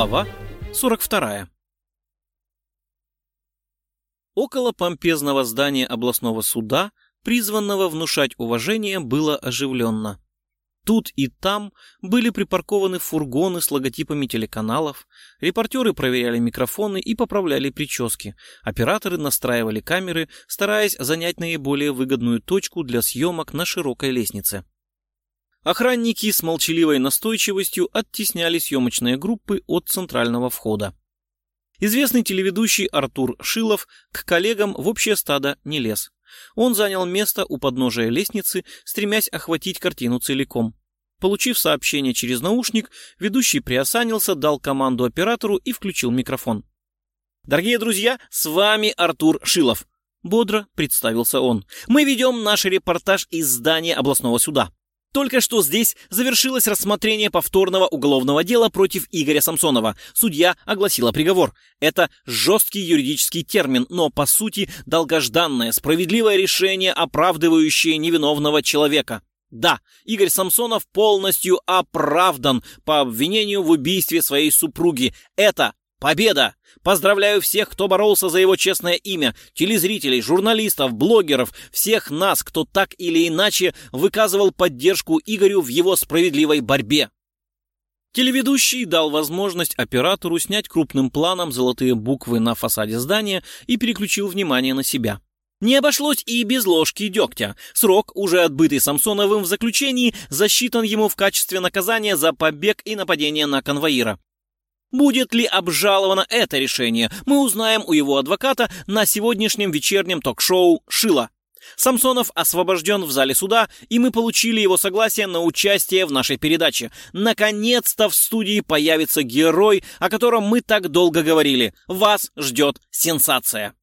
Глава 42 Около помпезного здания областного суда, призванного внушать уважение, было оживленно. Тут и там были припаркованы фургоны с логотипами телеканалов, репортеры проверяли микрофоны и поправляли прически, операторы настраивали камеры, стараясь занять наиболее выгодную точку для съемок на широкой лестнице. Охранники с молчаливой настойчивостью оттесняли съемочные группы от центрального входа. Известный телеведущий Артур Шилов к коллегам в общее стадо не лез. Он занял место у подножия лестницы, стремясь охватить картину целиком. Получив сообщение через наушник, ведущий приосанился, дал команду оператору и включил микрофон. «Дорогие друзья, с вами Артур Шилов», — бодро представился он. «Мы ведем наш репортаж из здания областного суда. Только что здесь завершилось рассмотрение повторного уголовного дела против Игоря Самсонова. Судья огласила приговор. Это жесткий юридический термин, но по сути долгожданное, справедливое решение, оправдывающее невиновного человека. Да, Игорь Самсонов полностью оправдан по обвинению в убийстве своей супруги. Это Победа! Поздравляю всех, кто боролся за его честное имя, телезрителей, журналистов, блогеров, всех нас, кто так или иначе выказывал поддержку Игорю в его справедливой борьбе. Телеведущий дал возможность оператору снять крупным планом золотые буквы на фасаде здания и переключил внимание на себя. Не обошлось и без ложки дегтя. Срок, уже отбытый Самсоновым в заключении, засчитан ему в качестве наказания за побег и нападение на конвоира. Будет ли обжаловано это решение, мы узнаем у его адвоката на сегодняшнем вечернем ток-шоу «Шила». Самсонов освобожден в зале суда, и мы получили его согласие на участие в нашей передаче. Наконец-то в студии появится герой, о котором мы так долго говорили. Вас ждет сенсация.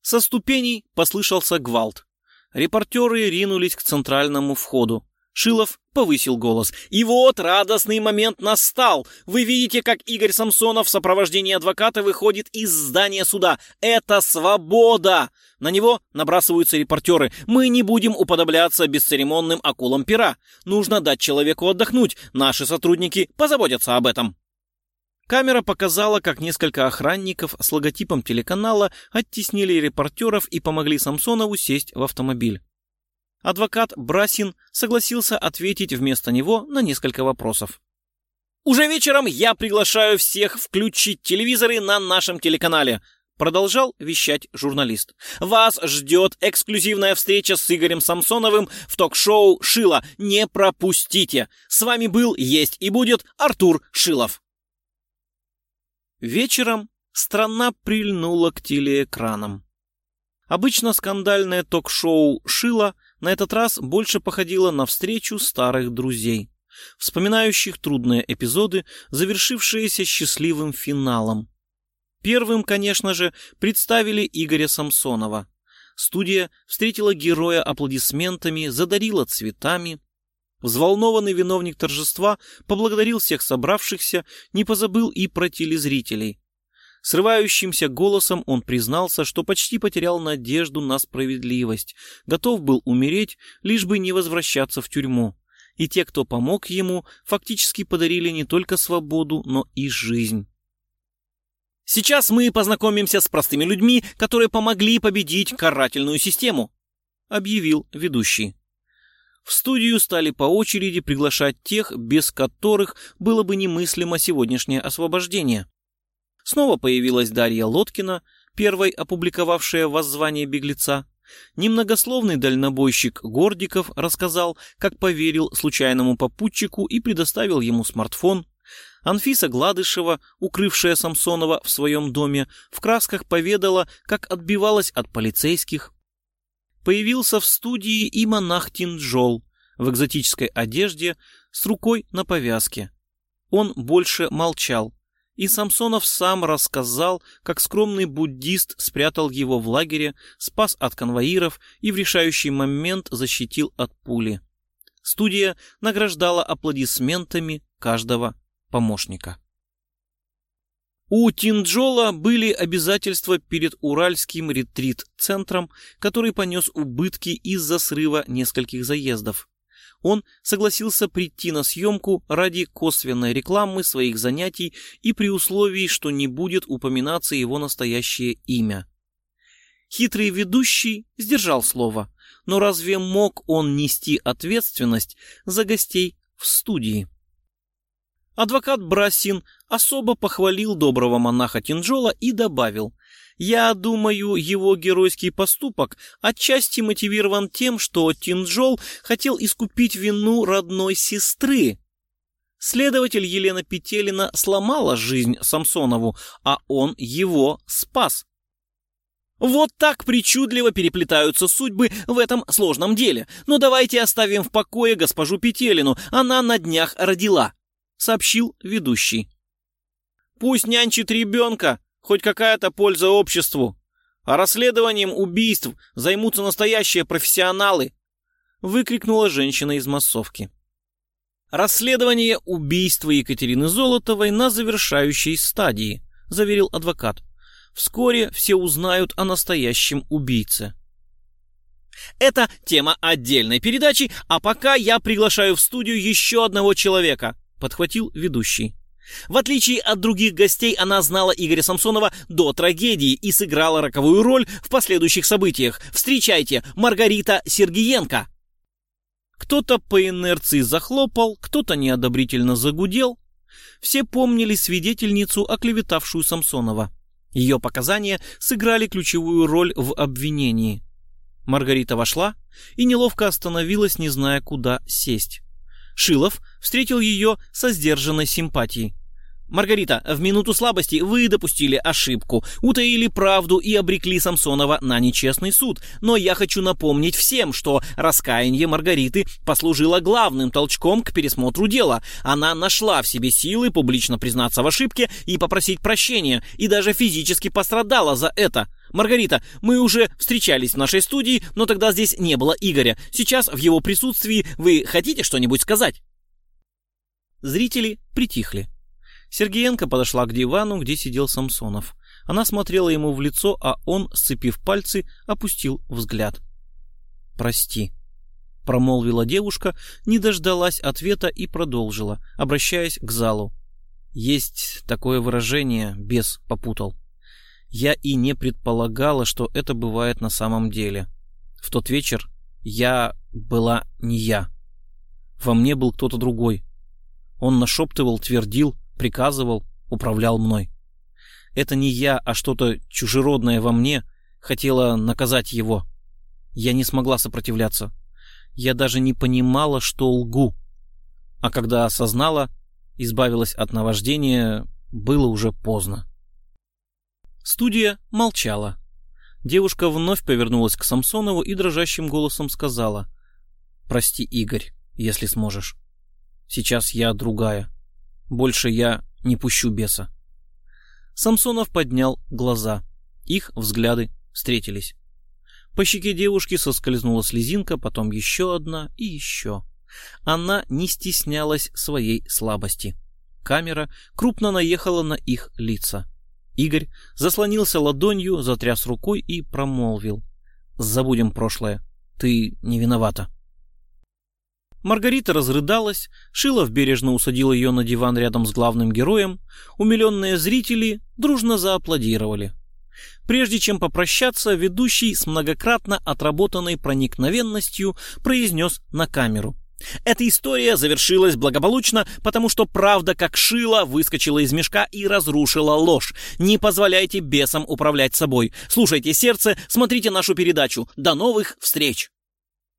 Со ступеней послышался гвалт. Репортеры ринулись к центральному входу. Шилов повысил голос. «И вот радостный момент настал! Вы видите, как Игорь Самсонов в сопровождении адвоката выходит из здания суда. Это свобода!» На него набрасываются репортеры. «Мы не будем уподобляться бесцеремонным акулам пера. Нужно дать человеку отдохнуть. Наши сотрудники позаботятся об этом». Камера показала, как несколько охранников с логотипом телеканала оттеснили репортеров и помогли Самсонову сесть в автомобиль адвокат Брасин согласился ответить вместо него на несколько вопросов. «Уже вечером я приглашаю всех включить телевизоры на нашем телеканале», продолжал вещать журналист. «Вас ждет эксклюзивная встреча с Игорем Самсоновым в ток-шоу «Шила». Не пропустите! С вами был, есть и будет Артур Шилов». Вечером страна прильнула к телеэкранам. Обычно скандальное ток-шоу «Шила» на этот раз больше походила на встречу старых друзей, вспоминающих трудные эпизоды, завершившиеся счастливым финалом. Первым, конечно же, представили Игоря Самсонова. Студия встретила героя аплодисментами, задарила цветами. Взволнованный виновник торжества поблагодарил всех собравшихся, не позабыл и про телезрителей. Срывающимся голосом он признался, что почти потерял надежду на справедливость, готов был умереть, лишь бы не возвращаться в тюрьму. И те, кто помог ему, фактически подарили не только свободу, но и жизнь. Сейчас мы познакомимся с простыми людьми, которые помогли победить карательную систему, объявил ведущий. В студию стали по очереди приглашать тех, без которых было бы немыслимо сегодняшнее освобождение. Снова появилась Дарья Лоткина, первой опубликовавшая воззвание беглеца. Немногословный дальнобойщик Гордиков рассказал, как поверил случайному попутчику и предоставил ему смартфон. Анфиса Гладышева, укрывшая Самсонова в своем доме, в красках поведала, как отбивалась от полицейских. Появился в студии и монах Тинджол в экзотической одежде с рукой на повязке. Он больше молчал, и Самсонов сам рассказал, как скромный буддист спрятал его в лагере, спас от конвоиров и в решающий момент защитил от пули. Студия награждала аплодисментами каждого помощника. У Тинджола были обязательства перед Уральским ретрит-центром, который понес убытки из-за срыва нескольких заездов. Он согласился прийти на съемку ради косвенной рекламы своих занятий и при условии, что не будет упоминаться его настоящее имя. Хитрый ведущий сдержал слово, но разве мог он нести ответственность за гостей в студии? Адвокат Брасин особо похвалил доброго монаха Тинджола и добавил, «Я думаю, его геройский поступок отчасти мотивирован тем, что Тинджол хотел искупить вину родной сестры. Следователь Елена Петелина сломала жизнь Самсонову, а он его спас. Вот так причудливо переплетаются судьбы в этом сложном деле. Но давайте оставим в покое госпожу Петелину, она на днях родила сообщил ведущий. «Пусть нянчит ребенка, хоть какая-то польза обществу. А расследованием убийств займутся настоящие профессионалы!» выкрикнула женщина из массовки. «Расследование убийства Екатерины Золотовой на завершающей стадии», заверил адвокат. «Вскоре все узнают о настоящем убийце». Это тема отдельной передачи, а пока я приглашаю в студию еще одного человека подхватил ведущий. В отличие от других гостей, она знала Игоря Самсонова до трагедии и сыграла роковую роль в последующих событиях. Встречайте, Маргарита Сергиенко. Кто-то по инерции захлопал, кто-то неодобрительно загудел. Все помнили свидетельницу, оклеветавшую Самсонова. Ее показания сыграли ключевую роль в обвинении. Маргарита вошла и неловко остановилась, не зная, куда сесть. Шилов встретил ее со сдержанной симпатией. «Маргарита, в минуту слабости вы допустили ошибку, утаили правду и обрекли Самсонова на нечестный суд. Но я хочу напомнить всем, что раскаяние Маргариты послужило главным толчком к пересмотру дела. Она нашла в себе силы публично признаться в ошибке и попросить прощения, и даже физически пострадала за это. Маргарита, мы уже встречались в нашей студии, но тогда здесь не было Игоря. Сейчас в его присутствии вы хотите что-нибудь сказать?» Зрители притихли. Сергеенко подошла к дивану, где сидел Самсонов. Она смотрела ему в лицо, а он, сцепив пальцы, опустил взгляд. «Прости», — промолвила девушка, не дождалась ответа и продолжила, обращаясь к залу. «Есть такое выражение, бес попутал. Я и не предполагала, что это бывает на самом деле. В тот вечер я была не я. Во мне был кто-то другой. Он нашептывал, твердил, приказывал, управлял мной. Это не я, а что-то чужеродное во мне хотело наказать его. Я не смогла сопротивляться. Я даже не понимала, что лгу. А когда осознала, избавилась от наваждения, было уже поздно. Студия молчала. Девушка вновь повернулась к Самсонову и дрожащим голосом сказала. «Прости, Игорь, если сможешь. Сейчас я другая. Больше я не пущу беса. Самсонов поднял глаза. Их взгляды встретились. По щеке девушки соскользнула слезинка, потом еще одна и еще. Она не стеснялась своей слабости. Камера крупно наехала на их лица. Игорь заслонился ладонью, затряс рукой и промолвил. «Забудем прошлое. Ты не виновата». Маргарита разрыдалась, Шилов бережно усадил ее на диван рядом с главным героем, умиленные зрители дружно зааплодировали. Прежде чем попрощаться, ведущий с многократно отработанной проникновенностью произнес на камеру. Эта история завершилась благополучно, потому что правда, как шила, выскочила из мешка и разрушила ложь. Не позволяйте бесам управлять собой. Слушайте сердце, смотрите нашу передачу. До новых встреч!